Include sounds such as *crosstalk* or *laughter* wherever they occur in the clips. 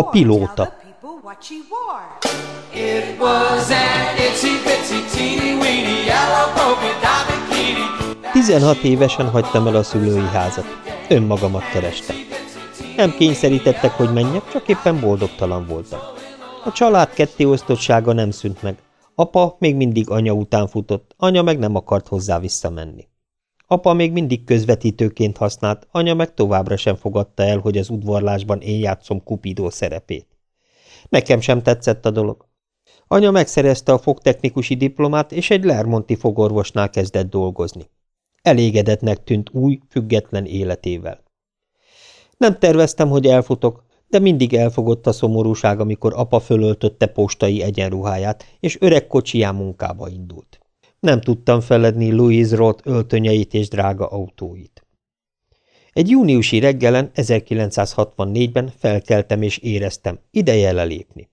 A pilóta It was an itsy bitsy teeny weeny yellow polka dot bikini. 16 évesen hagytam el a szülői házat. Önmagamat kerestem. Nem kényszerítettek, hogy menjek, csak éppen boldogtalan voltam. A család kettéosztottsága nem szűnt meg. Apa még mindig anya után futott, anya meg nem akart hozzá visszamenni. Apa még mindig közvetítőként használt, anya meg továbbra sem fogadta el, hogy az udvarlásban én játszom Kupidó szerepét. Nekem sem tetszett a dolog. Anya megszerezte a fogtechnikusi diplomát, és egy Lermonti fogorvosnál kezdett dolgozni. Elégedetnek tűnt új, független életével. Nem terveztem, hogy elfutok, de mindig elfogott a szomorúság, amikor apa fölöltötte postai egyenruháját, és öreg kocsiján munkába indult. Nem tudtam feledni Louise Roth öltönyeit és drága autóit. Egy júniusi reggelen 1964-ben felkeltem és éreztem, ideje lelépni.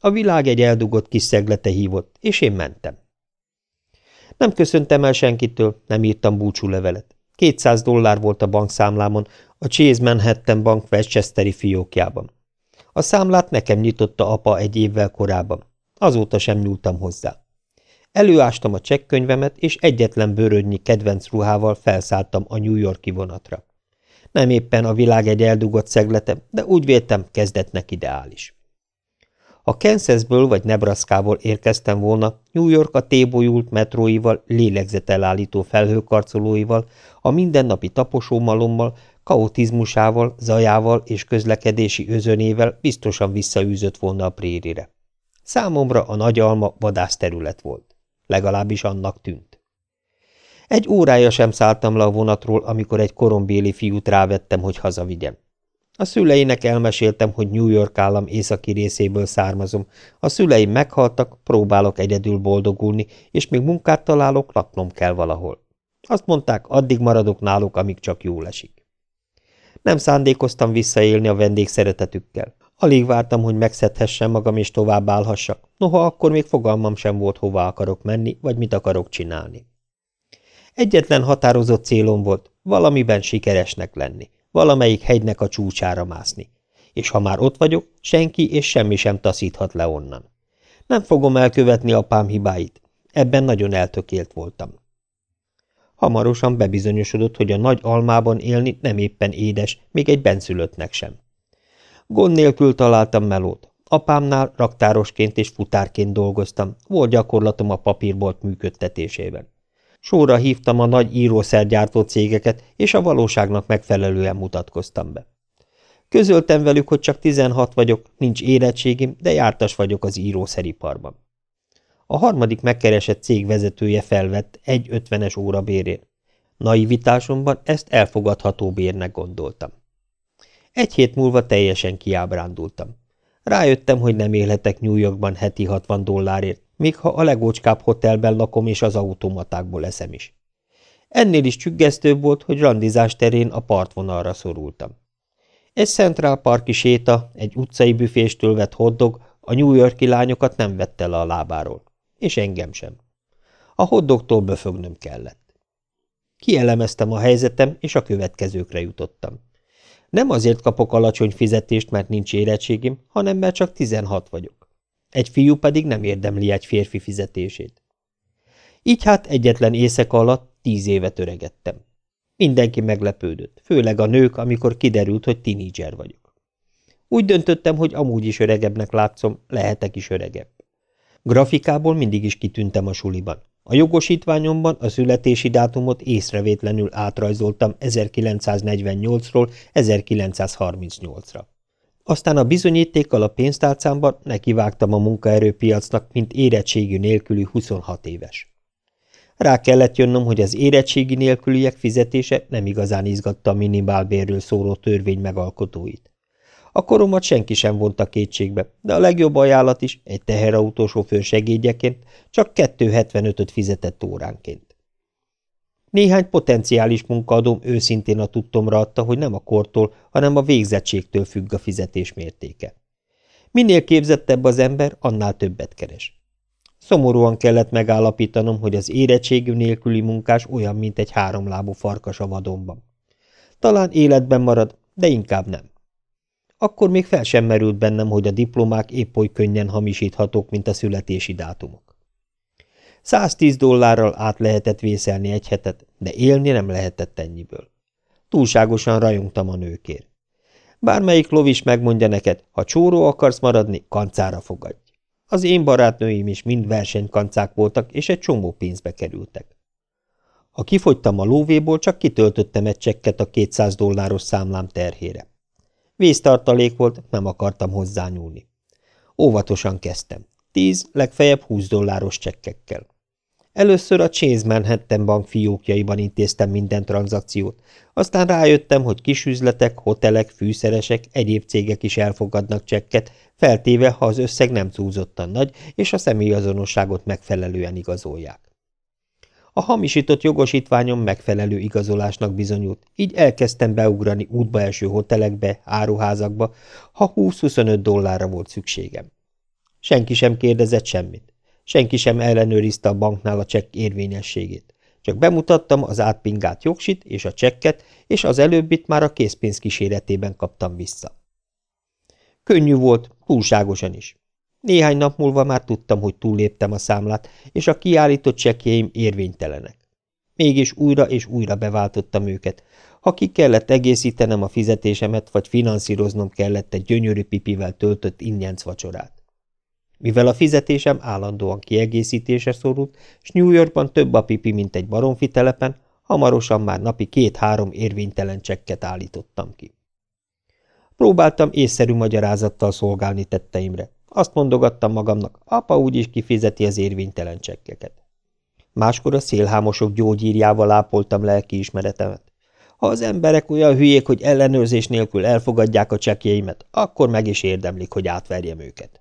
A világ egy eldugott kis szeglete hívott, és én mentem. Nem köszöntem el senkitől, nem írtam búcsúlevelet. 200 dollár volt a bankszámlámon, a Chase Manhattan Bank Westchesteri fiókjában. A számlát nekem nyitotta apa egy évvel korábban. Azóta sem nyúltam hozzá. Előástam a csekkönyvemet, és egyetlen bőrödnyi kedvenc ruhával felszálltam a New Yorki vonatra. Nem éppen a világ egy eldugott szeglete, de úgy véltem, kezdetnek ideális. Ha Kansasből vagy Nebraska-ból érkeztem volna, New York a tébolyult metróival, lélegzetelállító felhőkarcolóival, a mindennapi taposómalommal, kaotizmusával, zajával és közlekedési özönével biztosan visszaűzött volna a prérire. Számomra a nagy vadászterület volt. Legalábbis annak tűnt. Egy órája sem szálltam le a vonatról, amikor egy korombéli fiút rávettem, hogy hazavigyem. A szüleinek elmeséltem, hogy New York állam északi részéből származom. A szüleim meghaltak, próbálok egyedül boldogulni, és még munkát találok, laknom kell valahol. Azt mondták, addig maradok náluk, amíg csak jól esik. Nem szándékoztam visszaélni a vendégszeretetükkel. Alig vártam, hogy megszedhessem magam és tovább állhassak, noha akkor még fogalmam sem volt, hova akarok menni, vagy mit akarok csinálni. Egyetlen határozott célom volt, valamiben sikeresnek lenni, valamelyik hegynek a csúcsára mászni. És ha már ott vagyok, senki és semmi sem taszíthat le onnan. Nem fogom elkövetni apám hibáit. Ebben nagyon eltökélt voltam. Hamarosan bebizonyosodott, hogy a nagy almában élni nem éppen édes, még egy benszülöttnek sem. Gond nélkül találtam melót. Apámnál raktárosként és futárként dolgoztam, volt gyakorlatom a papírbolt működtetésében. Sorra hívtam a nagy írószergyártó cégeket, és a valóságnak megfelelően mutatkoztam be. Közöltem velük, hogy csak 16 vagyok, nincs érettségim, de jártas vagyok az írószeriparban. A harmadik megkeresett cég vezetője felvett egy ötvenes óra bérén. Naivitásomban ezt elfogadható bérnek gondoltam. Egy hét múlva teljesen kiábrándultam. Rájöttem, hogy nem élhetek New Yorkban heti 60 dollárért, még ha a legócskább hotelben lakom és az automatákból eszem is. Ennél is csüggesztőbb volt, hogy randizás terén a partvonalra szorultam. Egy Central Parki séta, egy utcai büféstől vett hoddog a New Yorki lányokat nem vette le a lábáról, és engem sem. A hoddogtól böfögnöm kellett. Kielemeztem a helyzetem, és a következőkre jutottam. Nem azért kapok alacsony fizetést, mert nincs érettségim, hanem mert csak 16 vagyok. Egy fiú pedig nem érdemli egy férfi fizetését. Így hát egyetlen éjszaka alatt tíz évet öregettem. Mindenki meglepődött, főleg a nők, amikor kiderült, hogy tinédzser vagyok. Úgy döntöttem, hogy amúgy is öregebbnek látszom, lehetek is öregebb. Grafikából mindig is kitűntem a suliban. A jogosítványomban a születési dátumot észrevétlenül átrajzoltam 1948-ról 1938-ra. Aztán a bizonyítékkal a pénztárcámban nekivágtam a munkaerőpiacnak, mint érettségi nélküli 26 éves. Rá kellett jönnöm, hogy az érettségi nélküliek fizetése nem igazán izgatta a minimálbérről szóló törvény megalkotóit. A koromat senki sem vonta kétségbe, de a legjobb ajánlat is, egy teherautósofőr segédjeként, csak 2,75-öt fizetett óránként. Néhány potenciális munkaadóm őszintén a tudtomra adta, hogy nem a kortól, hanem a végzettségtől függ a fizetés mértéke. Minél képzettebb az ember, annál többet keres. Szomorúan kellett megállapítanom, hogy az érettségű nélküli munkás olyan, mint egy háromlábú farkas a vadonban. Talán életben marad, de inkább nem. Akkor még fel sem merült bennem, hogy a diplomák épp oly könnyen hamisíthatók, mint a születési dátumok. 110 dollárral át lehetett vészelni egy hetet, de élni nem lehetett ennyiből. Túlságosan rajongtam a nőkért. Bármelyik lovis megmondja neked, ha csóró akarsz maradni, kancára fogadj. Az én barátnőim is mind versenykancák voltak, és egy csomó pénzbe kerültek. Ha kifogytam a lóvéból, csak kitöltöttem egy csekket a 200 dolláros számlám terhére. Víztartalék volt, nem akartam hozzányúlni. Óvatosan kezdtem. 10, legfeljebb 20 dolláros csekkekkel. Először a Chase Manhattan bank fiókjaiban intéztem minden tranzakciót, aztán rájöttem, hogy kisüzletek, hotelek, fűszeresek, egyéb cégek is elfogadnak csekket, feltéve, ha az összeg nem túlzottan nagy, és a személyazonosságot megfelelően igazolják. A hamisított jogosítványom megfelelő igazolásnak bizonyult, így elkezdtem beugrani útba eső hotelekbe, áruházakba, ha 20-25 dollárra volt szükségem. Senki sem kérdezett semmit. Senki sem ellenőrizte a banknál a csekk érvényességét. Csak bemutattam az átpingált jogsit és a csekket, és az előbbit már a készpénz kíséretében kaptam vissza. Könnyű volt, túlságosan is. Néhány nap múlva már tudtam, hogy túlléptem a számlát, és a kiállított csekkjeim érvénytelenek. Mégis újra és újra beváltottam őket. Ha ki kellett egészítenem a fizetésemet, vagy finanszíroznom kellett egy gyönyörű pipivel töltött ingyenc vacsorát. Mivel a fizetésem állandóan kiegészítése szorult, s New Yorkban több a pipi, mint egy baromfi telepen, hamarosan már napi két-három érvénytelen csekket állítottam ki. Próbáltam észszerű magyarázattal szolgálni tetteimre. Azt mondogattam magamnak, apa úgyis kifizeti az érvénytelen csekkeket. Máskor a szélhámosok gyógyírjával ápoltam lelkiismeretemet. Ha az emberek olyan hülyék, hogy ellenőrzés nélkül elfogadják a csekjeimet, akkor meg is érdemlik, hogy átverjem őket.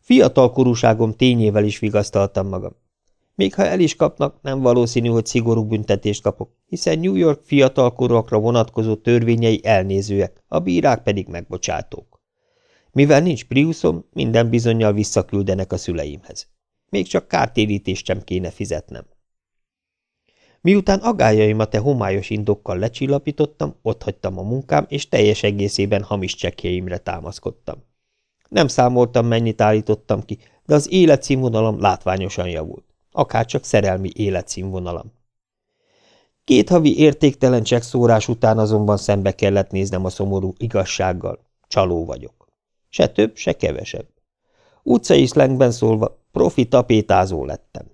Fiatal korúságom tényével is vigasztaltam magam. Még ha el is kapnak, nem valószínű, hogy szigorú büntetést kapok, hiszen New York fiatalkorúakra vonatkozó törvényei elnézőek, a bírák pedig megbocsátók. Mivel nincs Priuszom, minden bizonyal visszaküldenek a szüleimhez. Még csak kártérítést sem kéne fizetnem. Miután agályaimat e homályos indokkal lecsillapítottam, otthagytam a munkám, és teljes egészében hamis csekjeimre támaszkodtam. Nem számoltam, mennyit állítottam ki, de az életszínvonalam látványosan javult. Akárcsak szerelmi életszínvonalam. Két havi értéktelen csekszórás után azonban szembe kellett néznem a szomorú igazsággal. Csaló vagyok. Se több, se kevesebb. Utcai szlengben szólva, profi tapétázó lettem.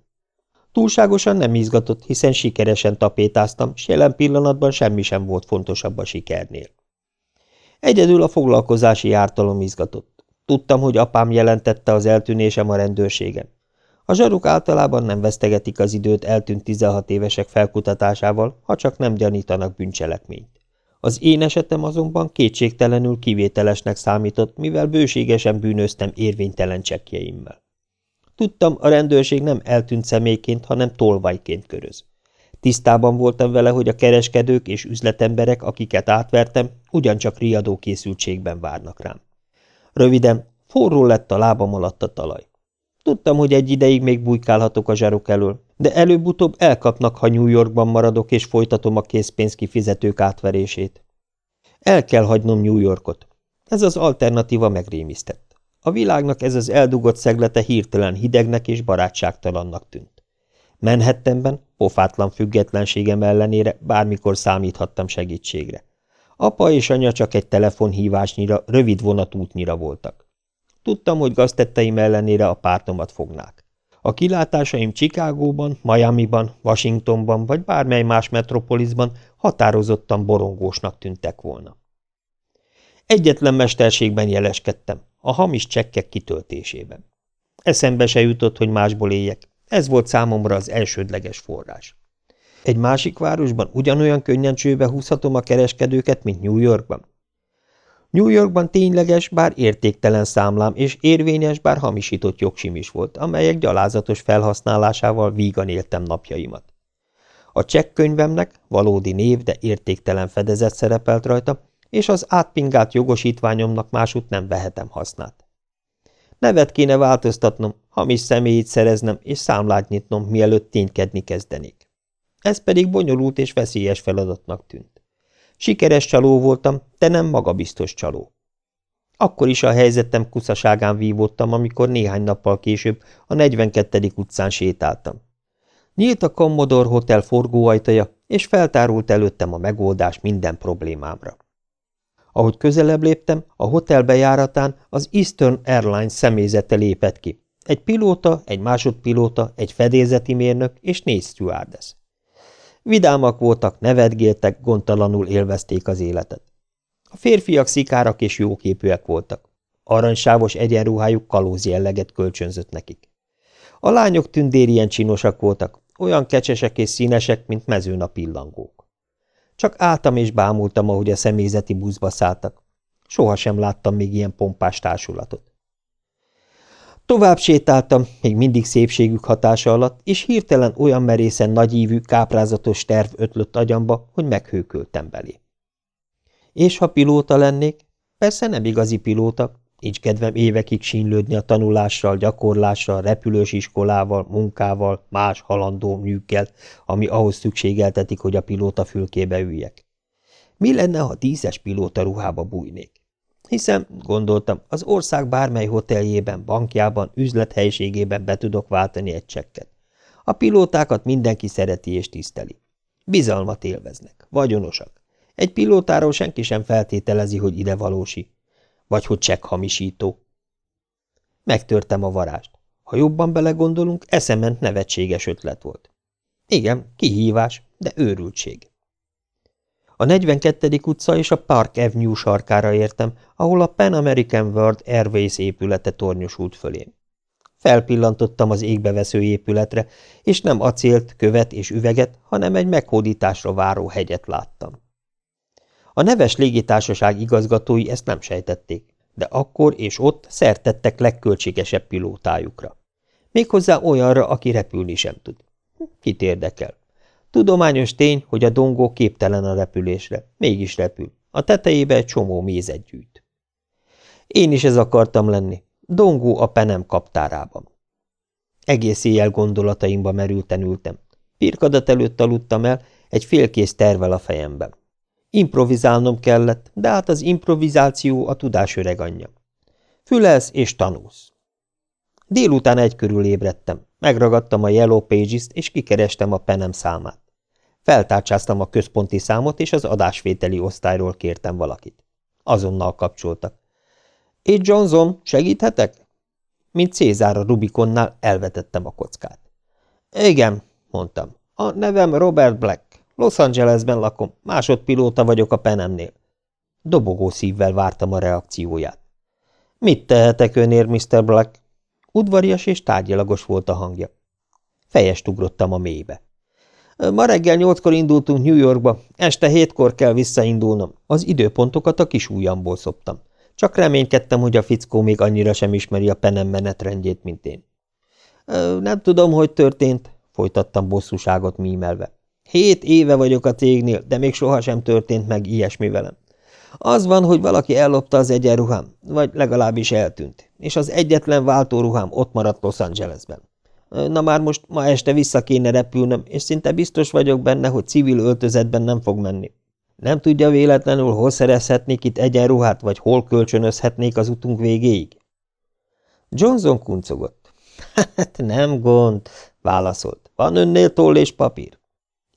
Túlságosan nem izgatott, hiszen sikeresen tapétáztam, s jelen pillanatban semmi sem volt fontosabb a sikernél. Egyedül a foglalkozási ártalom izgatott. Tudtam, hogy apám jelentette az eltűnésem a rendőrségen. A zsaruk általában nem vesztegetik az időt eltűnt 16 évesek felkutatásával, ha csak nem gyanítanak bűncselekményt. Az én esetem azonban kétségtelenül kivételesnek számított, mivel bőségesen bűnöztem érvénytelen csekkjeimmel. Tudtam, a rendőrség nem eltűnt személyként, hanem tolvajként köröz. Tisztában voltam vele, hogy a kereskedők és üzletemberek, akiket átvertem, ugyancsak riadó készültségben várnak rám. Röviden, forró lett a lábam alatt a talaj. Tudtam, hogy egy ideig még bujkálhatok a zsarok elől, de előbb-utóbb elkapnak, ha New Yorkban maradok és folytatom a készpénz kifizetők átverését. El kell hagynom New Yorkot. Ez az alternatíva megrémisztett. A világnak ez az eldugott szeglete hirtelen hidegnek és barátságtalannak tűnt. Menhettemben, pofátlan függetlenségem ellenére bármikor számíthattam segítségre. Apa és anya csak egy telefonhívásnyira, rövid vonatútnyira voltak. Tudtam, hogy gaztetteim ellenére a pártomat fognák. A kilátásaim Chicagóban, Miamiban, Washingtonban vagy bármely más metropolisban határozottan borongósnak tűntek volna. Egyetlen mesterségben jeleskedtem, a hamis csekkek kitöltésében. Eszembe se jutott, hogy másból éljek, ez volt számomra az elsődleges forrás. Egy másik városban ugyanolyan könnyen csőbe húzhatom a kereskedőket, mint New Yorkban? New Yorkban tényleges, bár értéktelen számlám és érvényes, bár hamisított jogsim is volt, amelyek gyalázatos felhasználásával vígan éltem napjaimat. A csekkönyvemnek valódi név, de értéktelen fedezet szerepelt rajta, és az átpingált jogosítványomnak másút nem vehetem hasznát. Nevet kéne változtatnom, hamis személyit szereznem és számlát nyitnom, mielőtt ténykedni kezdenék. Ez pedig bonyolult és veszélyes feladatnak tűnt. Sikeres csaló voltam, de nem magabiztos csaló. Akkor is a helyzetem kuszaságán vívottam, amikor néhány nappal később a 42. utcán sétáltam. Nyílt a Commodore Hotel forgóajtaja, és feltárult előttem a megoldás minden problémámra. Ahogy közelebb léptem, a hotel bejáratán az Eastern Airlines személyzete lépett ki. Egy pilóta, egy másodpilóta, egy fedélzeti mérnök és négy stewardess. Vidámak voltak, nevetgéltek, gondtalanul élvezték az életet. A férfiak szikárak és jóképűek voltak. Aranysávos egyenruhájuk kalóz jelleget kölcsönzött nekik. A lányok tündérien csinosak voltak, olyan kecsesek és színesek, mint mezőn a pillangók. Csak álltam és bámultam, ahogy a személyzeti buszba szálltak. Soha sem láttam még ilyen pompás társulatot. Tovább sétáltam, még mindig szépségük hatása alatt, és hirtelen olyan merészen nagyívű, káprázatos terv ötlött agyamba, hogy meghőköltem belé. És ha pilóta lennék? Persze nem igazi pilóta, Nincs kedvem évekig sínlődni a tanulással, gyakorlással, repülős iskolával, munkával, más halandó műkkel, ami ahhoz szükségeltetik, hogy a pilóta fülkébe üljek. Mi lenne, ha tízes pilóta ruhába bújnék? Hiszen, gondoltam, az ország bármely hoteljében, bankjában, üzlethelyiségében be tudok váltani egy csekket. A pilótákat mindenki szereti és tiszteli. Bizalmat élveznek, vagyonosak. Egy pilótáról senki sem feltételezi, hogy ide valósi, vagy hogy csekk hamisító. Megtörtem a varást. Ha jobban belegondolunk, eszement nevetséges ötlet volt. Igen, kihívás, de őrültség. A 42. utca és a Park Avenue sarkára értem, ahol a Pan American World Airways épülete tornyosult fölém. Felpillantottam az égbevesző épületre, és nem acélt, követ és üveget, hanem egy meghódításra váró hegyet láttam. A neves légitársaság igazgatói ezt nem sejtették, de akkor és ott szertettek legköltségesebb pilótájukra. Méghozzá olyanra, aki repülni sem tud. Kit érdekel? Tudományos tény, hogy a dongó képtelen a repülésre, mégis repül. A tetejébe egy csomó mézet gyűjt. Én is ez akartam lenni, dongó a penem kaptárában. Egész éjjel gondolataimba merülten ültem. Pirkadat előtt aludtam el, egy félkész tervel a fejemben. Improvizálnom kellett, de hát az improvizáció a tudás öreg anyja. Fülelsz és tanulsz. Délután egy körül ébredtem, megragadtam a Yellow Pages-t és kikerestem a penem számát. Feltárcsáztam a központi számot, és az adásvételi osztályról kértem valakit. Azonnal kapcsoltak. – Itt Johnson, segíthetek? Mint Cézár a Rubikonnál elvetettem a kockát. – Igen, mondtam. A nevem Robert Black. Los Angelesben lakom, másodpilóta vagyok a penemnél. Dobogó szívvel vártam a reakcióját. Mit tehetek önért, Mr. Black? Udvarias és tárgyalagos volt a hangja. Fejest ugrottam a mélybe. Ma reggel nyolckor indultunk New Yorkba, este hétkor kell visszaindulnom. Az időpontokat a kis ujjamból szoptam. Csak reménykedtem, hogy a fickó még annyira sem ismeri a penem menetrendjét, mint én. Nem tudom, hogy történt, folytattam bosszúságot mímelve. Hét éve vagyok a cégnél, de még sohasem történt meg ilyesmi velem. Az van, hogy valaki ellopta az egyenruhám, vagy legalábbis eltűnt, és az egyetlen váltóruhám ott maradt Los Angelesben. Na már most ma este vissza kéne repülnöm, és szinte biztos vagyok benne, hogy civil öltözetben nem fog menni. Nem tudja véletlenül, hol szerezhetnék itt egyenruhát, vagy hol kölcsönözhetnék az utunk végéig? Johnson kuncogott. Hát nem gond, válaszolt. Van önnél toll és papír?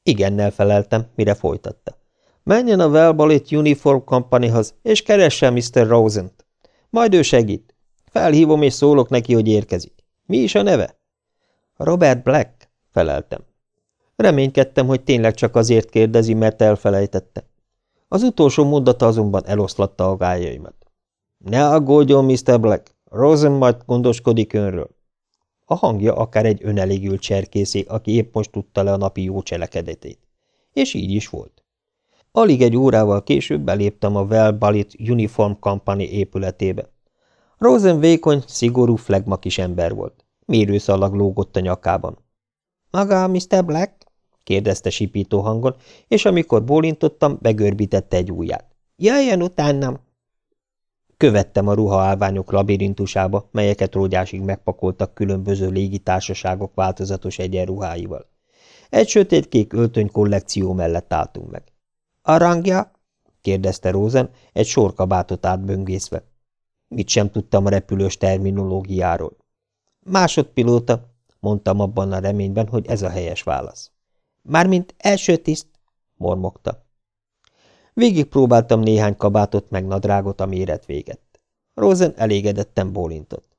Igennel feleltem, mire folytatta. Menjen a Velbalit Uniform Companyhoz, és keresse Mr. Rosent. Majd ő segít. Felhívom és szólok neki, hogy érkezik. Mi is a neve? Robert Black, feleltem. Reménykedtem, hogy tényleg csak azért kérdezi, mert elfelejtette. Az utolsó mondata azonban eloszlatta a gájaimat. Ne aggódjon, Mr. Black, Rosen majd gondoskodik önről. A hangja akár egy önelégült cserkészé, aki épp most tudta le a napi jó cselekedetét. És így is volt. Alig egy órával később beléptem a Well Balit Uniform Company épületébe. Rosen vékony, szigorú flagma kis ember volt. Mérőszalag lógott a nyakában. – Maga Mr. Black? – kérdezte sipító hangon, és amikor bólintottam, begörbítette egy ujját. – Jöjjön utánam! Követtem a ruhaállványok labirintusába, melyeket rógyásig megpakoltak különböző légitársaságok változatos egyenruháival. Egy sötétkék öltöny kollekció mellett álltunk meg. – A rangja? kérdezte Rosen, egy sorkabátot átböngészve. Mit sem tudtam a repülős terminológiáról. Másodpilóta, mondtam abban a reményben, hogy ez a helyes válasz. Mármint első tiszt, mormogta. Végig próbáltam néhány kabátot meg nadrágot a méret véget. Rosen elégedetten bólintott.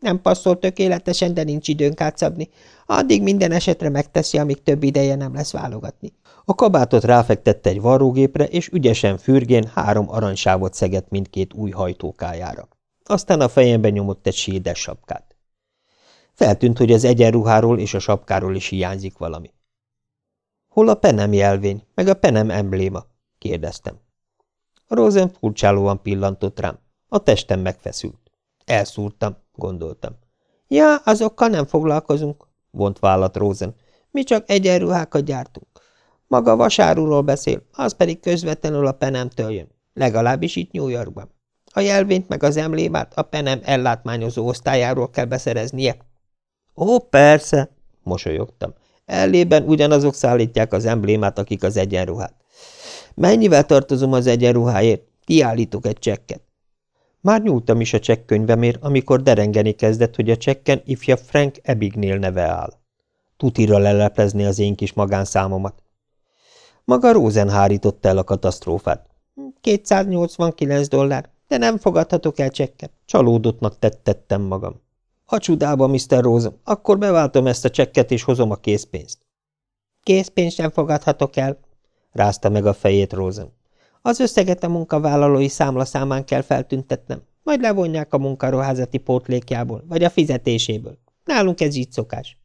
Nem passzol tökéletesen, de nincs időnk átszabni. Addig minden esetre megteszi, amíg több ideje nem lesz válogatni. A kabátot ráfektette egy varrógépre, és ügyesen fürgén három aranysávot szegett mindkét új hajtókájára. Aztán a fejembe nyomott egy sídes sapkát. Feltűnt, hogy az egyenruháról és a sapkáról is hiányzik valami. Hol a penem jelvény, meg a penem embléma? kérdeztem. Rosen furcsálóan pillantott rám. A testem megfeszült. Elszúrtam, gondoltam. Ja, azokkal nem foglalkozunk, vont vállat Rosen. Mi csak egyenruhákat gyártunk. Maga vasárúról beszél, az pedig közvetlenül a penemtől jön. Legalábbis itt New Yorkban. A jelvényt meg az emlémát a penem ellátmányozó osztályáról kell beszereznie. Ó, persze, mosolyogtam. Ellében ugyanazok szállítják az emblémát, akik az egyenruhát. Mennyivel tartozom az egyenruháért? Kiállítok egy csekket. Már nyúltam is a csekkönyvemért, amikor derengeni kezdett, hogy a csekken ifja Frank Ebignél neve áll. Tutira leleplezni az én kis magánszámomat. Maga Rosen hárította el a katasztrófát. 289 dollár, de nem fogadhatok el csekket. Csalódottnak tettettem magam. A csudába, Mr. Rosen, akkor beváltom ezt a csekket, és hozom a készpénzt. Készpénzt sem fogadhatok el, rázta meg a fejét Rosen. Az összeget a munkavállalói számlaszámán kell feltüntetnem, majd levonják a munkaruházati pótlékjából, vagy a fizetéséből. Nálunk ez így szokás.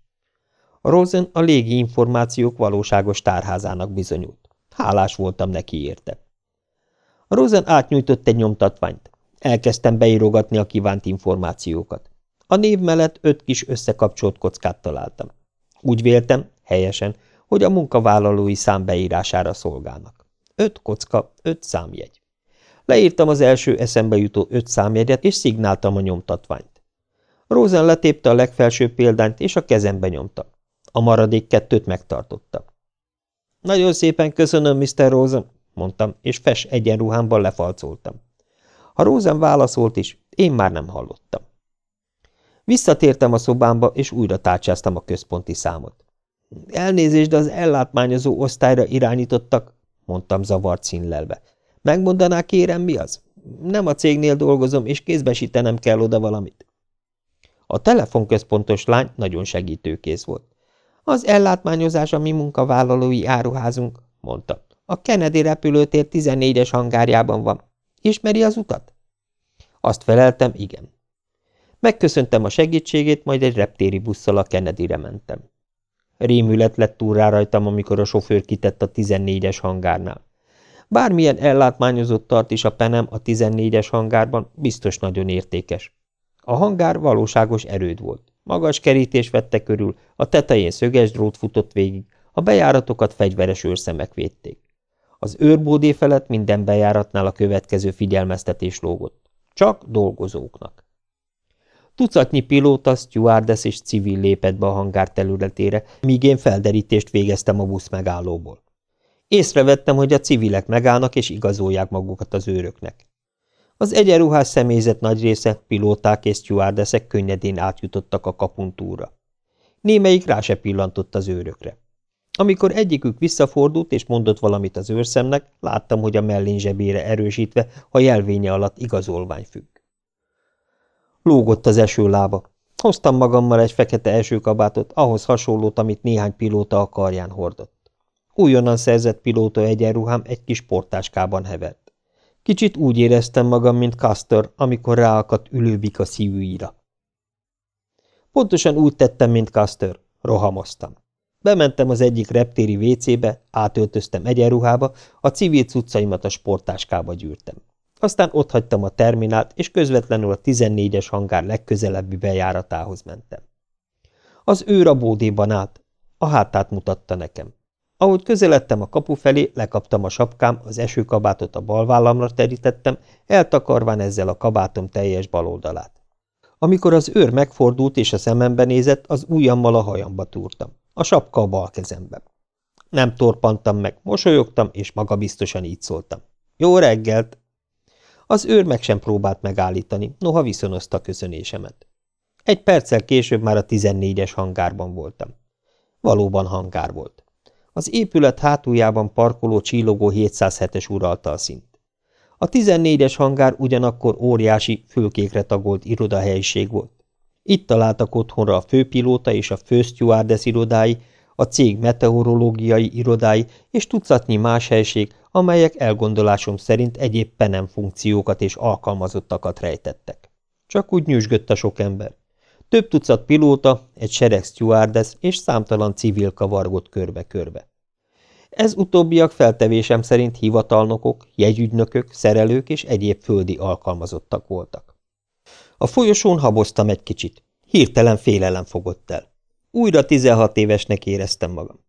Rosen a légi információk valóságos tárházának bizonyult. Hálás voltam neki érte. Rosen átnyújtott egy nyomtatványt. Elkezdtem beírogatni a kívánt információkat. A név mellett öt kis összekapcsolt kockát találtam. Úgy véltem, helyesen, hogy a munkavállalói szám beírására szolgálnak. Öt kocka, öt számjegy. Leírtam az első eszembe jutó öt számjegyet, és szignáltam a nyomtatványt. Rosen letépte a legfelső példányt, és a kezembe nyomta. A maradék kettőt megtartotta. Nagyon szépen köszönöm, Mr. Rosen, mondtam, és fes egyenruhámban lefalcoltam. Ha Rosen válaszolt is, én már nem hallottam. Visszatértem a szobámba, és újra tárcsáztam a központi számot. Elnézést, de az ellátmányozó osztályra irányítottak, mondtam zavart színlelve. Megmondaná, kérem, mi az? Nem a cégnél dolgozom, és kézbesítenem kell oda valamit. A telefonközpontos lány nagyon segítőkész volt. Az ellátmányozás a mi munkavállalói áruházunk, mondta. A Kennedy repülőtér 14-es hangárjában van. Ismeri az utat? Azt feleltem, igen. Megköszöntem a segítségét, majd egy reptéri busszal a Kennedy-re mentem. Rémület lett túl rá rajtam, amikor a sofőr kitett a 14-es hangárnál. Bármilyen ellátmányozott tart is a penem a 14-es hangárban, biztos nagyon értékes. A hangár valóságos erőd volt. Magas kerítés vette körül, a tetején szöges drót futott végig, a bejáratokat fegyveres őrszemek védték. Az őrbódé felett minden bejáratnál a következő figyelmeztetés lógott. Csak dolgozóknak. Tucatnyi pilóta, stewardess és civil lépett be a hangár területére, míg én felderítést végeztem a busz megállóból. Észrevettem, hogy a civilek megállnak és igazolják magukat az őröknek. Az egyenruhás személyzet nagy része, pilóták és stewardessek könnyedén átjutottak a kapuntúra. Némelyik rá se pillantott az őrökre. Amikor egyikük visszafordult és mondott valamit az őrszemnek, láttam, hogy a mellén zsebére erősítve a jelvénye alatt igazolvány függ. Lógott az esőlába. Hoztam magammal egy fekete esőkabátot, ahhoz hasonlót, amit néhány pilóta a karján hordott. Újonnan szerzett pilóta egyenruhám egy kis portáskában hevert. Kicsit úgy éreztem magam, mint Castor, amikor ráakadt ülőbik a szívűira. Pontosan úgy tettem, mint Castor. Rohamoztam. Bementem az egyik reptéri vécébe, átöltöztem egyenruhába, a civil cuccaimat a sportáskába gyűrtem. Aztán otthagytam a terminált, és közvetlenül a 14-es hangár legközelebbi bejáratához mentem. Az őr a bódéban állt, a hátát mutatta nekem. Ahogy közeledtem a kapu felé, lekaptam a sapkám, az esőkabátot a bal vállamra terítettem, eltakarván ezzel a kabátom teljes baloldalát. Amikor az őr megfordult és a szemembe nézett, az ujjammal a hajamba túrtam, a sapka a bal kezemben. Nem torpantam meg, mosolyogtam, és magabiztosan így szóltam. Jó reggelt! Az őr meg sem próbált megállítani, noha viszonozta köszönésemet. Egy perccel később már a 14-es hangárban voltam. Valóban hangár volt. Az épület hátuljában parkoló csillogó 707-es uralta a szint. A 14-es hangár ugyanakkor óriási, fülkékre tagolt irodahelyiség volt. Itt találtak otthonra a főpilóta és a főstewardess irodái, a cég meteorológiai irodái és tucatnyi más helység, amelyek elgondolásom szerint egyéb penem funkciókat és alkalmazottakat rejtettek. Csak úgy nyüzsgött a sok ember. Több tucat pilóta, egy sereg stewardess és számtalan civil kavargott körbe-körbe. Ez utóbbiak feltevésem szerint hivatalnokok, jegyügynökök, szerelők és egyéb földi alkalmazottak voltak. A folyosón haboztam egy kicsit. Hirtelen félelem fogott el. Újra 16 évesnek éreztem magam.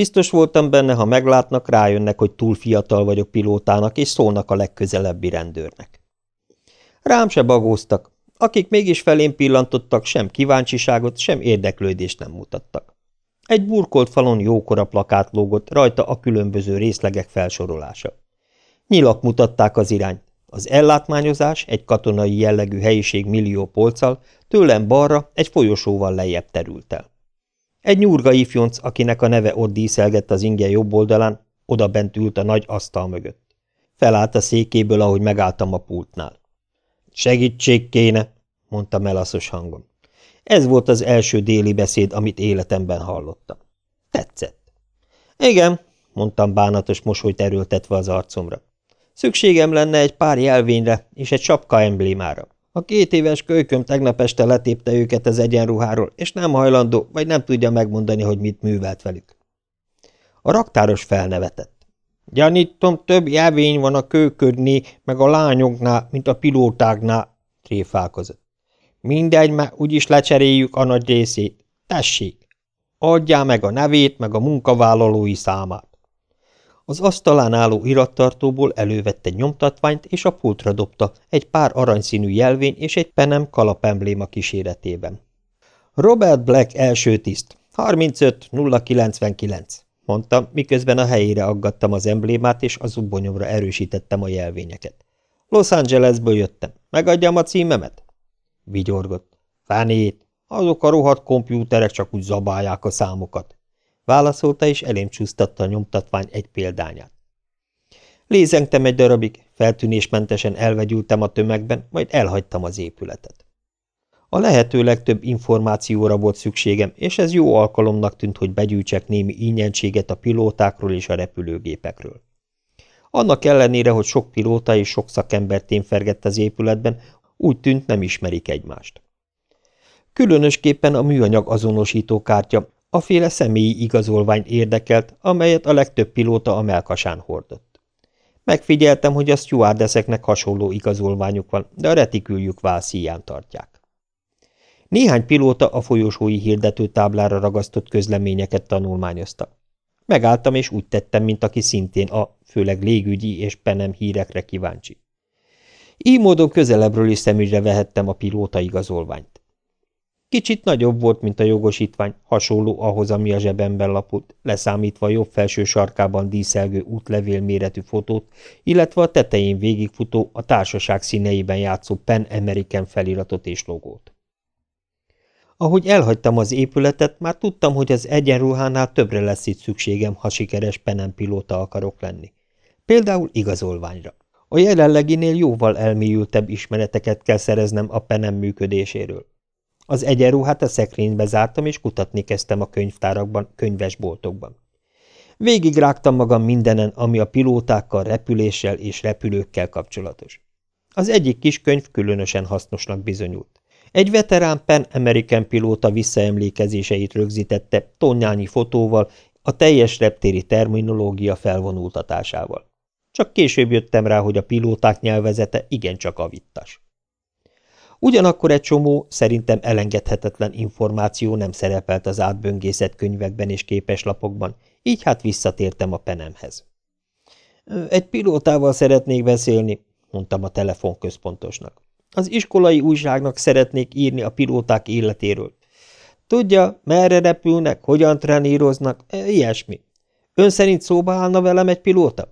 Biztos voltam benne, ha meglátnak, rájönnek, hogy túl fiatal vagyok pilótának, és szólnak a legközelebbi rendőrnek. Rám se bagóztak, akik mégis felén pillantottak, sem kíváncsiságot, sem érdeklődést nem mutattak. Egy burkolt falon jókora plakát lógott, rajta a különböző részlegek felsorolása. Nyilak mutatták az irányt. Az ellátmányozás egy katonai jellegű helyiség millió polccal, tőlem balra egy folyosóval lejjebb terült el. Egy nyurga ifjonc, akinek a neve ott díszelgett az inge jobb oldalán, oda bent ült a nagy asztal mögött. Felállt a székéből, ahogy megálltam a pultnál. Segítség kéne, mondta melaszos hangon. Ez volt az első déli beszéd, amit életemben hallottam. Tetszett. Igen, mondtam bánatos mosolyt erőltetve az arcomra. Szükségem lenne egy pár jelvényre és egy sapka emblémára. A két éves kölyköm tegnap este letépte őket az egyenruháról, és nem hajlandó, vagy nem tudja megmondani, hogy mit művelt velük. A raktáros felnevetett. Gyanítom, több jelvény van a kőködni, meg a lányoknál, mint a pilótáknál, tréfálkozott. Mindegy, mert úgyis lecseréljük a nagy részét. Tessék! Adjál meg a nevét, meg a munkavállalói számát. Az asztalán álló irattartóból elővette egy nyomtatványt, és a pultra dobta egy pár aranyszínű jelvény és egy penem kalapembléma kíséretében. Robert Black első tiszt, 35099, mondtam, miközben a helyére aggattam az emblémát, és az ubonyomra erősítettem a jelvényeket. Los Angelesből jöttem. Megadjam a címemet? Vigyorgott. Fenét, azok a rohadt kompjúterek csak úgy zabálják a számokat. Válaszolta, és elém csúsztatta a nyomtatvány egy példányát. Lézengtem egy darabig, feltűnésmentesen elvegyültem a tömegben, majd elhagytam az épületet. A lehető legtöbb információra volt szükségem, és ez jó alkalomnak tűnt, hogy begyűjtsek némi ingyenséget a pilótákról és a repülőgépekről. Annak ellenére, hogy sok pilóta és sok szakember témfergett az épületben, úgy tűnt nem ismerik egymást. Különösképpen a műanyag azonosító a féle személyi igazolvány érdekelt, amelyet a legtöbb pilóta a melkasán hordott. Megfigyeltem, hogy a stewardeszeknek hasonló igazolványuk van, de a retiküljük válszíján tartják. Néhány pilóta a folyosói hirdető táblára ragasztott közleményeket tanulmányozta. Megálltam, és úgy tettem, mint aki szintén a, főleg légügyi és penem hírekre kíváncsi. Így módon közelebbről is szemügyre vehettem a pilóta igazolványt. Kicsit nagyobb volt, mint a jogosítvány, hasonló ahhoz, ami a zsebemben lapult, leszámítva a jobb felső sarkában díszelgő útlevél méretű fotót, illetve a tetején végigfutó, a társaság színeiben játszó Pen American feliratot és logót. Ahogy elhagytam az épületet, már tudtam, hogy az egyenruhánál többre lesz itt szükségem, ha sikeres penem pilóta akarok lenni. Például igazolványra. A jelenleginél jóval elmélyültebb ismereteket kell szereznem a penem működéséről. Az egyenruhát a szekrénybe zártam, és kutatni kezdtem a könyvtárakban, könyvesboltokban. Végigrágtam magam mindenen, ami a pilótákkal, repüléssel és repülőkkel kapcsolatos. Az egyik kis könyv különösen hasznosnak bizonyult. Egy veterán Pan American pilóta visszaemlékezéseit rögzítette tonnányi fotóval, a teljes reptéri terminológia felvonultatásával. Csak később jöttem rá, hogy a pilóták nyelvezete igencsak avittas. Ugyanakkor egy csomó, szerintem elengedhetetlen információ nem szerepelt az átböngészett könyvekben és képeslapokban, így hát visszatértem a penemhez. Egy pilótával szeretnék beszélni, mondtam a telefonközpontosnak. Az iskolai újságnak szeretnék írni a pilóták életéről. Tudja, merre repülnek, hogyan treníroznak, ilyesmi. Ön szerint szóba állna velem egy pilóta?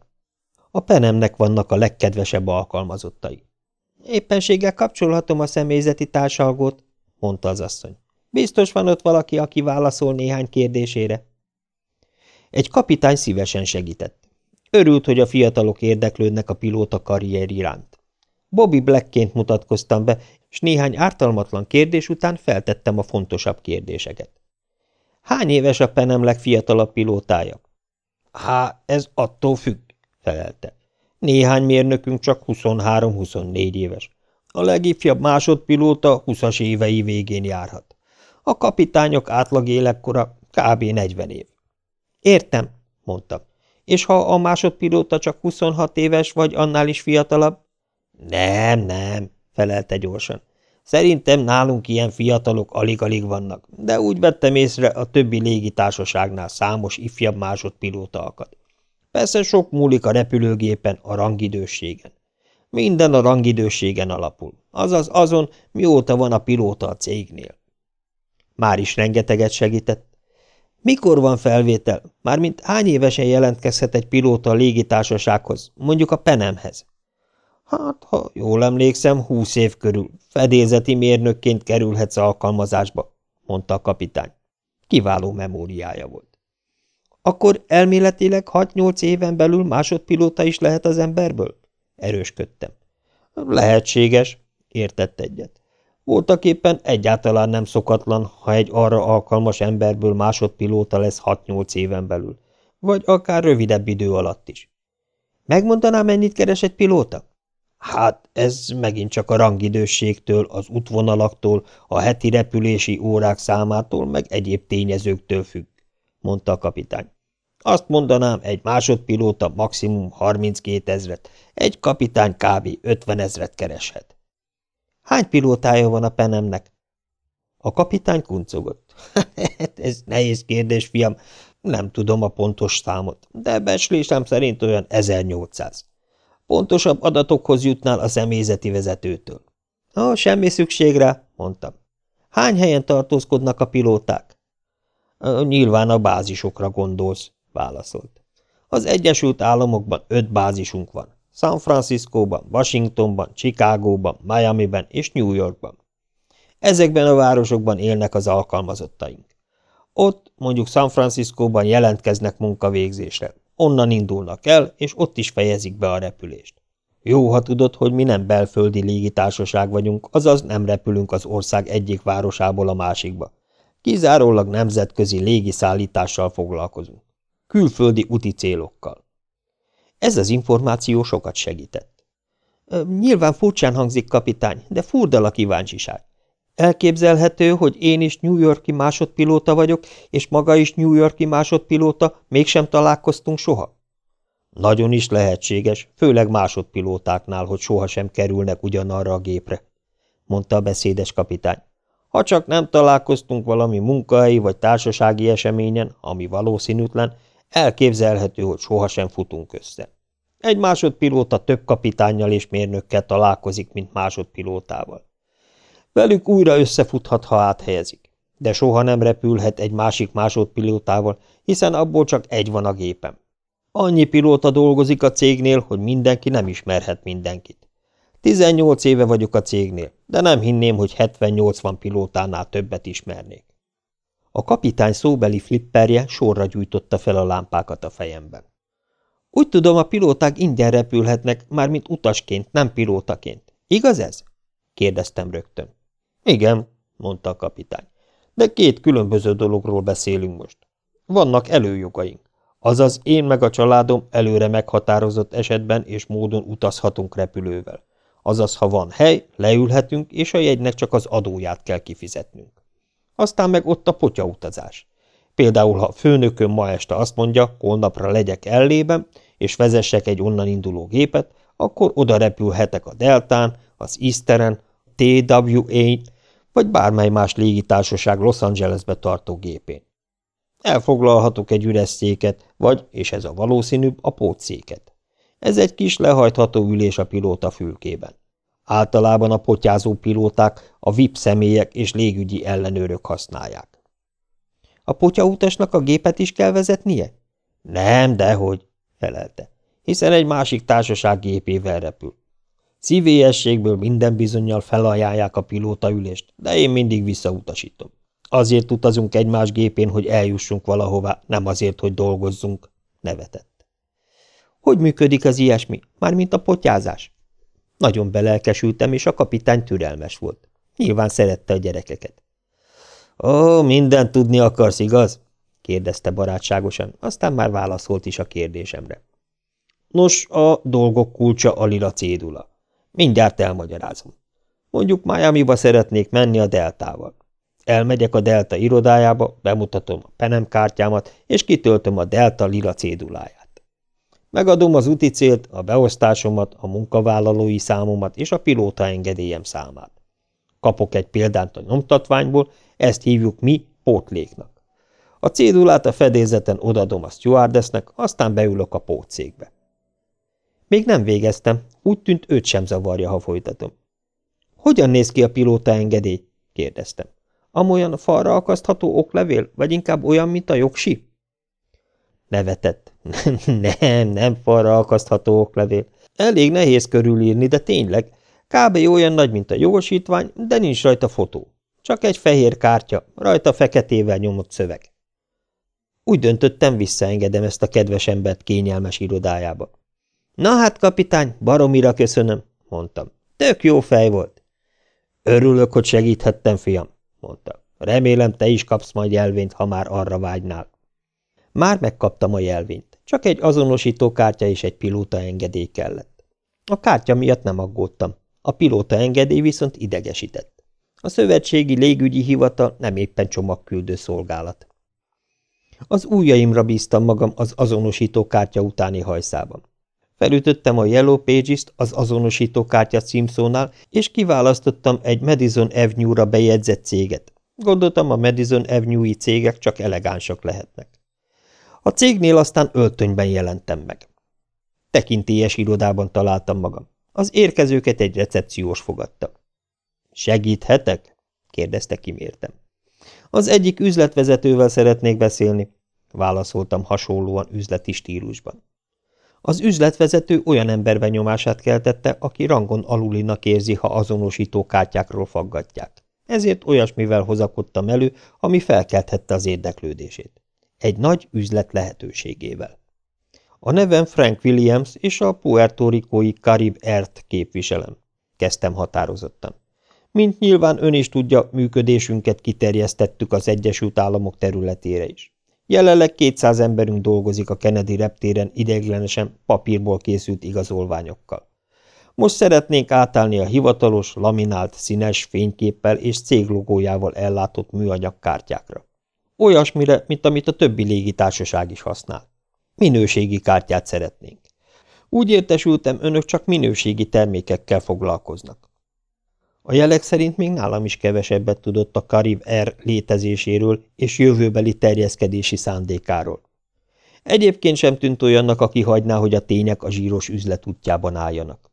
A penemnek vannak a legkedvesebb alkalmazottai. Éppenséggel kapcsolhatom a személyzeti társalgót, mondta az asszony. Biztos van ott valaki, aki válaszol néhány kérdésére. Egy kapitány szívesen segített. Örült, hogy a fiatalok érdeklődnek a pilóta karrier iránt. Bobby Blackként mutatkoztam be, és néhány ártalmatlan kérdés után feltettem a fontosabb kérdéseket. Hány éves a penem legfiatalabb pilótája? Há, ez attól függ, felelte. Néhány mérnökünk csak 23-24 éves. A legifjabb másodpilóta 20-as évei végén járhat. A kapitányok átlag életkora kb. 40 év. Értem, mondtam. És ha a másodpilóta csak 26 éves, vagy annál is fiatalabb? Nem, nem, felelte gyorsan. Szerintem nálunk ilyen fiatalok alig-alig vannak, de úgy vettem észre, a többi légitársaságnál számos ifjabb másodpilóta akad. Persze sok múlik a repülőgépen, a rangidőségen. Minden a rangidőségen alapul, azaz azon, mióta van a pilóta a cégnél. Már is rengeteget segített. Mikor van felvétel? Mármint hány évesen jelentkezhet egy pilóta a légitársasághoz, mondjuk a Penemhez? Hát, ha jól emlékszem, húsz év körül. Fedélzeti mérnökként kerülhetsz alkalmazásba, mondta a kapitány. Kiváló memóriája volt. Akkor elméletileg 6-8 éven belül másodpilóta is lehet az emberből? Erősködtem. Lehetséges, értett egyet. Voltak éppen egyáltalán nem szokatlan, ha egy arra alkalmas emberből másodpilóta lesz 6-8 éven belül, vagy akár rövidebb idő alatt is. Megmondaná, mennyit keres egy pilóta? Hát ez megint csak a rangidősségtől, az útvonalaktól, a heti repülési órák számától, meg egyéb tényezőktől függ, mondta a kapitány. Azt mondanám, egy másodpilóta maximum 32 ezret, egy kapitány kb. 50 ezret kereshet. Hány pilótája van a penemnek? A kapitány kuncogott. Hát ez nehéz kérdés, fiam. Nem tudom a pontos számot, de becslésem szerint olyan 1800. Pontosabb adatokhoz jutnál a személyzeti vezetőtől. Ha semmi szükség rá, mondtam. Hány helyen tartózkodnak a pilóták? Nyilván a bázisokra gondolsz, válaszolt. Az Egyesült Államokban öt bázisunk van. San Franciscóban, Washingtonban, Chicagóban, Miamiben és New Yorkban. Ezekben a városokban élnek az alkalmazottaink. Ott, mondjuk San Franciscóban jelentkeznek munkavégzésre, Onnan indulnak el, és ott is fejezik be a repülést. Jó, ha tudod, hogy mi nem belföldi légitársaság vagyunk, azaz nem repülünk az ország egyik városából a másikba. Kizárólag nemzetközi légiszállítással foglalkozunk. Külföldi úti célokkal. Ez az információ sokat segített. Nyilván furcsán hangzik, kapitány, de furdal a kíváncsiság. Elképzelhető, hogy én is New Yorki másodpilóta vagyok, és maga is New Yorki másodpilóta, mégsem találkoztunk soha? Nagyon is lehetséges, főleg másodpilótáknál, hogy sohasem kerülnek ugyanarra a gépre, mondta a beszédes kapitány. Ha csak nem találkoztunk valami munkahelyi vagy társasági eseményen, ami valószínűtlen, elképzelhető, hogy sohasem futunk össze. Egy másodpilóta több kapitánnyal és mérnökkel találkozik, mint másodpilótával. Velük újra összefuthat, ha áthelyezik. De soha nem repülhet egy másik másodpilótával, hiszen abból csak egy van a gépem. Annyi pilóta dolgozik a cégnél, hogy mindenki nem ismerhet mindenkit. 18 éve vagyok a cégnél, de nem hinném, hogy 70-80 pilótánál többet ismernék. A kapitány szóbeli flipperje sorra gyújtotta fel a lámpákat a fejemben. Úgy tudom, a pilóták ingyen repülhetnek, mármint utasként, nem pilótaként. Igaz ez? kérdeztem rögtön. Igen, mondta a kapitány, de két különböző dologról beszélünk most. Vannak előjogaink. Azaz én meg a családom előre meghatározott esetben és módon utazhatunk repülővel. Azaz, ha van hely, leülhetünk, és a jegynek csak az adóját kell kifizetnünk. Aztán meg ott a potyautazás. Például, ha főnököm ma este azt mondja, holnapra legyek ellében, és vezessek egy onnan induló gépet, akkor oda repülhetek a Deltán, az Easteren, TWA-n, vagy bármely más légitársaság Los Angelesbe tartó gépén. Elfoglalhatok egy üres széket, vagy, és ez a valószínűbb, a pótszéket. Ez egy kis lehajtható ülés a pilóta fülkében. Általában a potyázó pilóták, a VIP személyek és légügyi ellenőrök használják. A potyautasnak a gépet is kell vezetnie? Nem, dehogy, felelte. hiszen egy másik társaság gépével repül. Szívélyességből minden bizonyal felajánlják a pilótaülést, de én mindig visszautasítom. Azért utazunk egymás gépén, hogy eljussunk valahová, nem azért, hogy dolgozzunk, nevetett. Hogy működik az ilyesmi? Mármint a potyázás? Nagyon belelkesültem, és a kapitány türelmes volt. Nyilván szerette a gyerekeket. Ó, mindent tudni akarsz, igaz? kérdezte barátságosan, aztán már válaszolt is a kérdésemre. Nos, a dolgok kulcsa a lila cédula. Mindjárt elmagyarázom. Mondjuk Miami-ba szeretnék menni a Deltával. Elmegyek a Delta irodájába, bemutatom a penem kártyámat, és kitöltöm a Delta lila céduláját. Megadom az úti célt, a beosztásomat, a munkavállalói számomat és a pilóta engedélyem számát. Kapok egy példányt a nyomtatványból, ezt hívjuk mi pótléknak. A cédulát a fedélzeten odadom a stewardessnek, aztán beülök a pótszékbe. Még nem végeztem, úgy tűnt őt sem zavarja, ha folytatom. Hogyan néz ki a pilóta engedély? kérdeztem. Amolyan a falra akasztható oklevél, vagy inkább olyan, mint a jogsi? Nevetett. *laughs* nem, nem falra akasztható oklevél. Elég nehéz körülírni, de tényleg. Kb. olyan nagy, mint a jogosítvány, de nincs rajta fotó. Csak egy fehér kártya, rajta feketével nyomott szöveg. Úgy döntöttem, visszaengedem ezt a kedves embert kényelmes irodájába. Na hát, kapitány, baromira köszönöm, mondtam. Tök jó fej volt. Örülök, hogy segíthettem, fiam, mondta. Remélem, te is kapsz majd jelvényt, ha már arra vágynál. Már megkaptam a jelvényt, csak egy azonosítókártya és egy pilóta engedély kellett. A kártya miatt nem aggódtam, a pilóta engedély viszont idegesített. A Szövetségi Légügyi Hivatal nem éppen csomagküldő szolgálat. Az ujjaimra bíztam magam az azonosítókártya utáni hajszában. Felütöttem a Yellow Pages-t az azonosítókártya címszónál, és kiválasztottam egy Madison Avenue-ra bejegyzett céget. Gondoltam, a Madison Avenue-i cégek csak elegánsak lehetnek. A cégnél aztán öltönyben jelentem meg. Tekintélyes irodában találtam magam. Az érkezőket egy recepciós fogadta. Segíthetek? kérdezte kimértem. Az egyik üzletvezetővel szeretnék beszélni, válaszoltam hasonlóan üzleti stílusban. Az üzletvezető olyan ember benyomását keltette, aki rangon alulinak érzi, ha azonosító kártyákról faggatják. Ezért olyasmivel hozakodtam elő, ami felkelthette az érdeklődését. Egy nagy üzlet lehetőségével. A nevem Frank Williams, és a Puerto Ricói Carib Ert képviselem. Kezdtem határozottan. Mint nyilván ön is tudja, működésünket kiterjesztettük az Egyesült Államok területére is. Jelenleg 200 emberünk dolgozik a Kennedy reptéren ideiglenesen papírból készült igazolványokkal. Most szeretnénk átállni a hivatalos, laminált, színes fényképpel és céglogójával ellátott műanyag kártyákra. Olyasmire, mint amit a többi légitársaság is használ. Minőségi kártyát szeretnénk. Úgy értesültem, önök csak minőségi termékekkel foglalkoznak. A jelek szerint még nálam is kevesebbet tudott a Karib Air létezéséről és jövőbeli terjeszkedési szándékáról. Egyébként sem tűnt olyannak, aki hagyná, hogy a tények a zsíros üzlet útjában álljanak.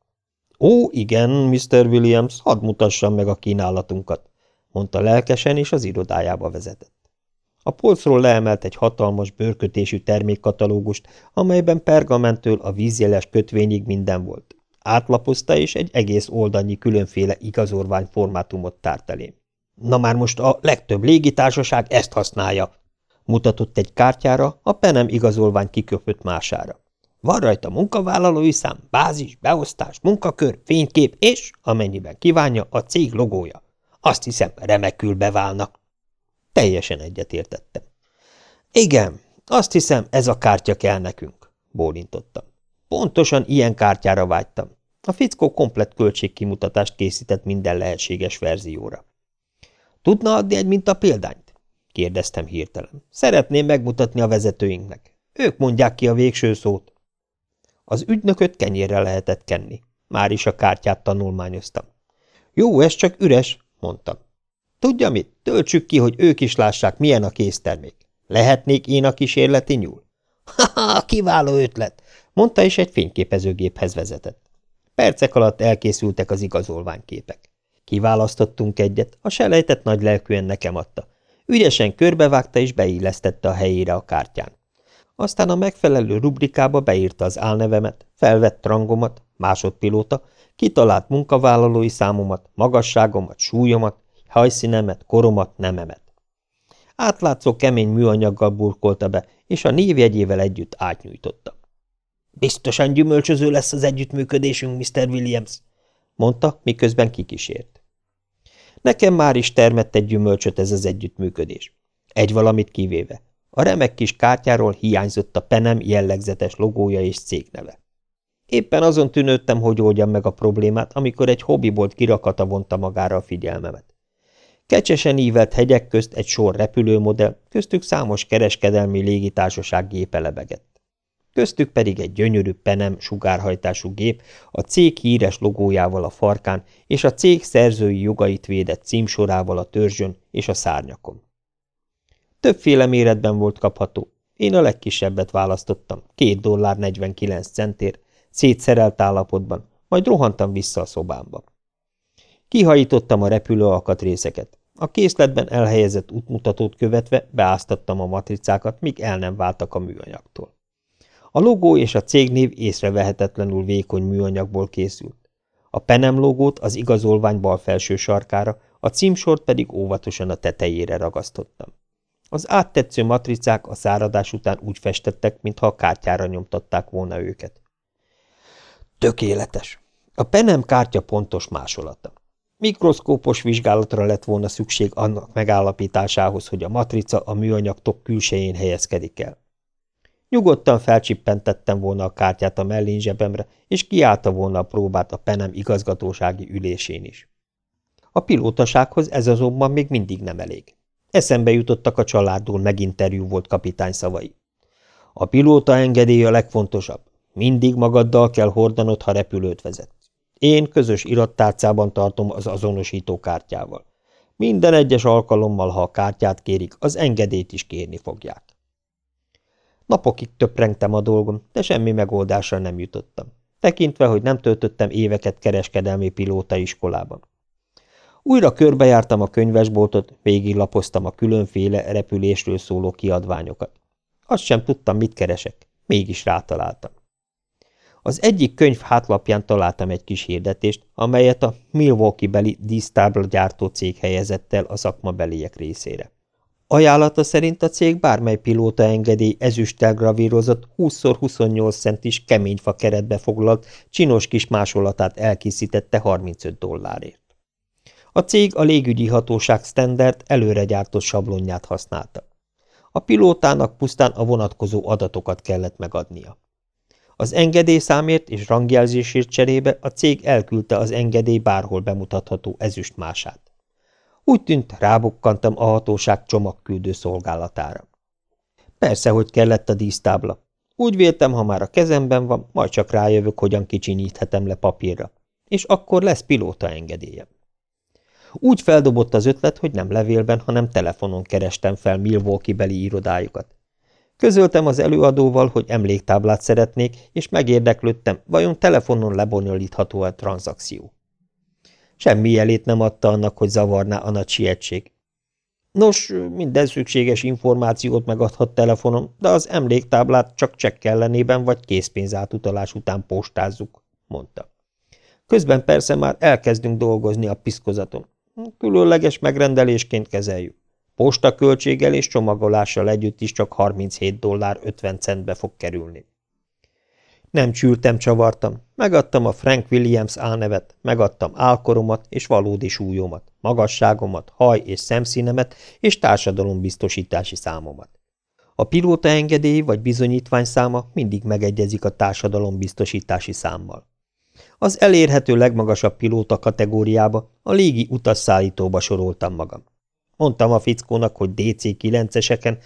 Ó, igen, Mr. Williams, hadd mutassam meg a kínálatunkat, mondta lelkesen, és az irodájába vezetett. A polcról leemelt egy hatalmas bőrkötésű termékkatalógust, amelyben pergamentől a vízjeles kötvényig minden volt. Átlapozta, és egy egész oldalnyi különféle igazorvány formátumot tárt elém. Na már most a legtöbb légitársaság ezt használja, mutatott egy kártyára, a penem igazolvány kiköpött mására. Van rajta munkavállalói szám, bázis, beosztás, munkakör, fénykép, és, amennyiben kívánja, a cég logója. Azt hiszem, remekül beválnak. Teljesen egyetértettem. Igen, azt hiszem, ez a kártya kell nekünk, bólintottam. Pontosan ilyen kártyára vágytam. A fickó komplett költségkimutatást készített minden lehetséges verzióra. Tudna adni egy minta példányt? kérdeztem hirtelen. Szeretném megmutatni a vezetőinknek. Ők mondják ki a végső szót. Az ügynököt kenyérre lehetett kenni. Már is a kártyát tanulmányoztam. Jó, ez csak üres, mondtam. Tudja mit? Töltsük ki, hogy ők is lássák, milyen a késztermék. Lehetnék én a kísérleti nyúl? Ha-ha, kiváló ötlet, mondta, és egy fényképezőgéphez vezetett. Percek alatt elkészültek az igazolványképek. Kiválasztottunk egyet, a selejtet nagy lelkűen nekem adta. Ügyesen körbevágta és beillesztette a helyére a kártyán. Aztán a megfelelő rubrikába beírta az álnevemet, felvett rangomat, másodpilóta, kitalált munkavállalói számomat, magasságomat, súlyomat, hajszínemet, koromat, nememet. Átlátszó kemény műanyaggal burkolta be, és a névjegyével együtt átnyújtotta. Biztosan gyümölcsöző lesz az együttműködésünk, Mr. Williams, mondta, miközben kikísért. Nekem már is termett egy gyümölcsöt ez az együttműködés. Egy valamit kivéve. A remek kis kártyáról hiányzott a penem jellegzetes logója és cégneve. Éppen azon tűnődtem, hogy oldjam meg a problémát, amikor egy hobbibolt kirakata vonta magára a figyelmemet. Kecsesen ívelt hegyek közt egy sor repülőmodell, köztük számos kereskedelmi légitársaság gépe lebegett. Köztük pedig egy gyönyörű penem sugárhajtású gép, a cég híres logójával a farkán és a cég szerzői jogait védett címsorával a törzsön és a szárnyakon. Többféle méretben volt kapható. Én a legkisebbet választottam, két dollár 49 centért, szétszerelt állapotban, majd rohantam vissza a szobámba. Kihajítottam a repülő alkatrészeket. A készletben elhelyezett útmutatót követve beáztattam a matricákat, míg el nem váltak a műanyagtól. A logó és a cégnév észrevehetetlenül vékony műanyagból készült. A penem logót az igazolvány bal felső sarkára, a címsort pedig óvatosan a tetejére ragasztottam. Az áttetsző matricák a száradás után úgy festettek, mintha a kártyára nyomtatták volna őket. Tökéletes. A penem kártya pontos másolata. Mikroszkópos vizsgálatra lett volna szükség annak megállapításához, hogy a matrica a műanyag tok külsején helyezkedik el. Nyugodtan felcsippentettem volna a kártyát a mellényzsebemre, és kiállta volna a próbát a penem igazgatósági ülésén is. A pilótasághoz ez azonban még mindig nem elég. Eszembe jutottak a családról meginterjú volt kapitány szavai. A pilóta engedély a legfontosabb. Mindig magaddal kell hordanod, ha repülőt vezet. Én közös irattárcában tartom az azonosító kártyával. Minden egyes alkalommal, ha a kártyát kérik, az engedélyt is kérni fogják. Napokig töprengtem a dolgon, de semmi megoldásra nem jutottam, tekintve, hogy nem töltöttem éveket kereskedelmi pilóta iskolában. Újra körbejártam a könyvesboltot, végiglapoztam a különféle repülésről szóló kiadványokat. Azt sem tudtam, mit keresek, mégis rátaláltam. Az egyik könyv hátlapján találtam egy kis hirdetést, amelyet a Milwaukee-beli dísztábla gyártó cég helyezett el a szakmabeliek részére. Ajánlata szerint a cég bármely pilóta engedély ezüsttel gravírozott 20x28 centis keményfa keretbe foglalt, csinos kis másolatát elkészítette 35 dollárért. A cég a légügyi hatóság standard előre gyártott sablonját használta. A pilótának pusztán a vonatkozó adatokat kellett megadnia. Az engedélyszámért és rangjelzésért cserébe a cég elküldte az engedély bárhol bemutatható ezüstmását. Úgy tűnt, rábukkantam a hatóság csomagküldő szolgálatára. Persze, hogy kellett a dísztábla. Úgy véltem, ha már a kezemben van, majd csak rájövök, hogyan kicsinyíthetem le papírra. És akkor lesz pilóta engedélyem. Úgy feldobott az ötlet, hogy nem levélben, hanem telefonon kerestem fel Milwaukee-beli irodájukat. Közöltem az előadóval, hogy emléktáblát szeretnék, és megérdeklődtem, vajon telefonon lebonyolítható a tranzakció. Semmi jelét nem adta annak, hogy zavarná a nagy sietség. Nos, minden szükséges információt megadhat telefonon, de az emléktáblát csak csekk ellenében vagy készpénzátutalás után postázzuk, mondta. Közben persze már elkezdünk dolgozni a piszkozaton. Különleges megrendelésként kezeljük. Posta költséggel és csomagolással együtt is csak 37 dollár 50 centbe fog kerülni. Nem csültem, csavartam. Megadtam a Frank Williams álnevet, megadtam álkoromat és valódi súlyomat, magasságomat, haj és szemszínemet és társadalombiztosítási számomat. A pilóta engedély vagy bizonyítvány száma mindig megegyezik a társadalombiztosítási számmal. Az elérhető legmagasabb pilóta kategóriába, a légi utasszállítóba soroltam magam. Mondtam a fickónak, hogy DC-9-eseken,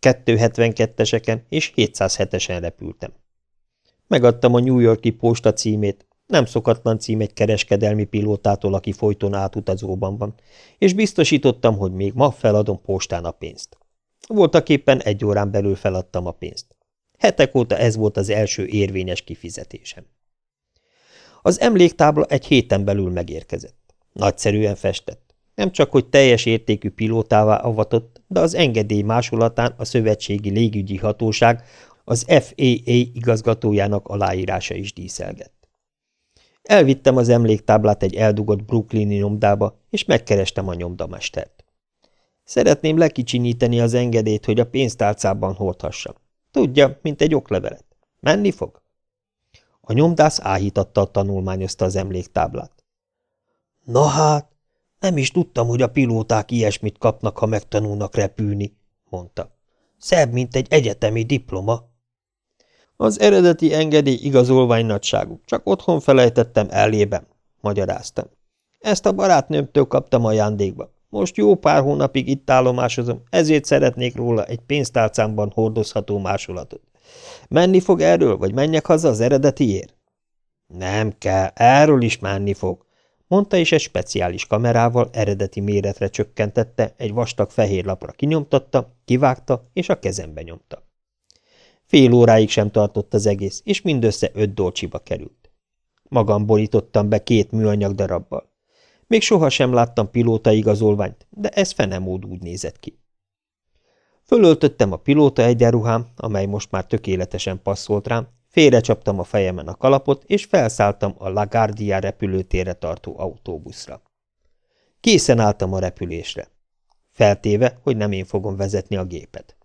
272-eseken és 707-esen repültem. Megadtam a New Yorki posta címét, nem szokatlan cím egy kereskedelmi pilótától, aki folyton átutazóban van, és biztosítottam, hogy még ma feladom postán a pénzt. Voltak éppen egy órán belül feladtam a pénzt. Hetek óta ez volt az első érvényes kifizetésem. Az emléktábla egy héten belül megérkezett. Nagyszerűen festett. Nem csak, hogy teljes értékű pilótává avatott, de az engedély másolatán a Szövetségi Légügyi Hatóság az FAA igazgatójának aláírása is díszelgett. Elvittem az emléktáblát egy eldugott brooklyni nyomdába, és megkerestem a nyomdamestert. Szeretném lekicsinyíteni az engedélyt, hogy a pénztárcában hordhassam. Tudja, mint egy oklevelet. Menni fog? A nyomdász áhítattal tanulmányozta az emléktáblát. Na hát, nem is tudtam, hogy a pilóták ilyesmit kapnak, ha megtanulnak repülni, mondta. Szebb, mint egy egyetemi diploma. Az eredeti engedély igazolvány nagyságú, csak otthon felejtettem elében, magyaráztam. Ezt a barátnőmtől kaptam ajándékba. Most jó pár hónapig itt állomásozom, ezért szeretnék róla egy pénztárcámban hordozható másolatot. Menni fog erről, vagy menjek haza az eredetiért? Nem kell, erről is menni fog, mondta, és egy speciális kamerával eredeti méretre csökkentette, egy vastag fehér lapra kinyomtatta, kivágta, és a kezembe nyomta. Fél óráig sem tartott az egész, és mindössze öt dolcsiba került. Magam borítottam be két műanyag darabbal. Még sohasem láttam pilóta igazolványt, de ez fenemód úgy nézett ki. Fölöltöttem a pilóta egyenruhám, amely most már tökéletesen passzolt rám, félrecsaptam a fejemen a kalapot, és felszálltam a LaGuardia repülőtérre tartó autóbuszra. Készen álltam a repülésre. Feltéve, hogy nem én fogom vezetni a gépet.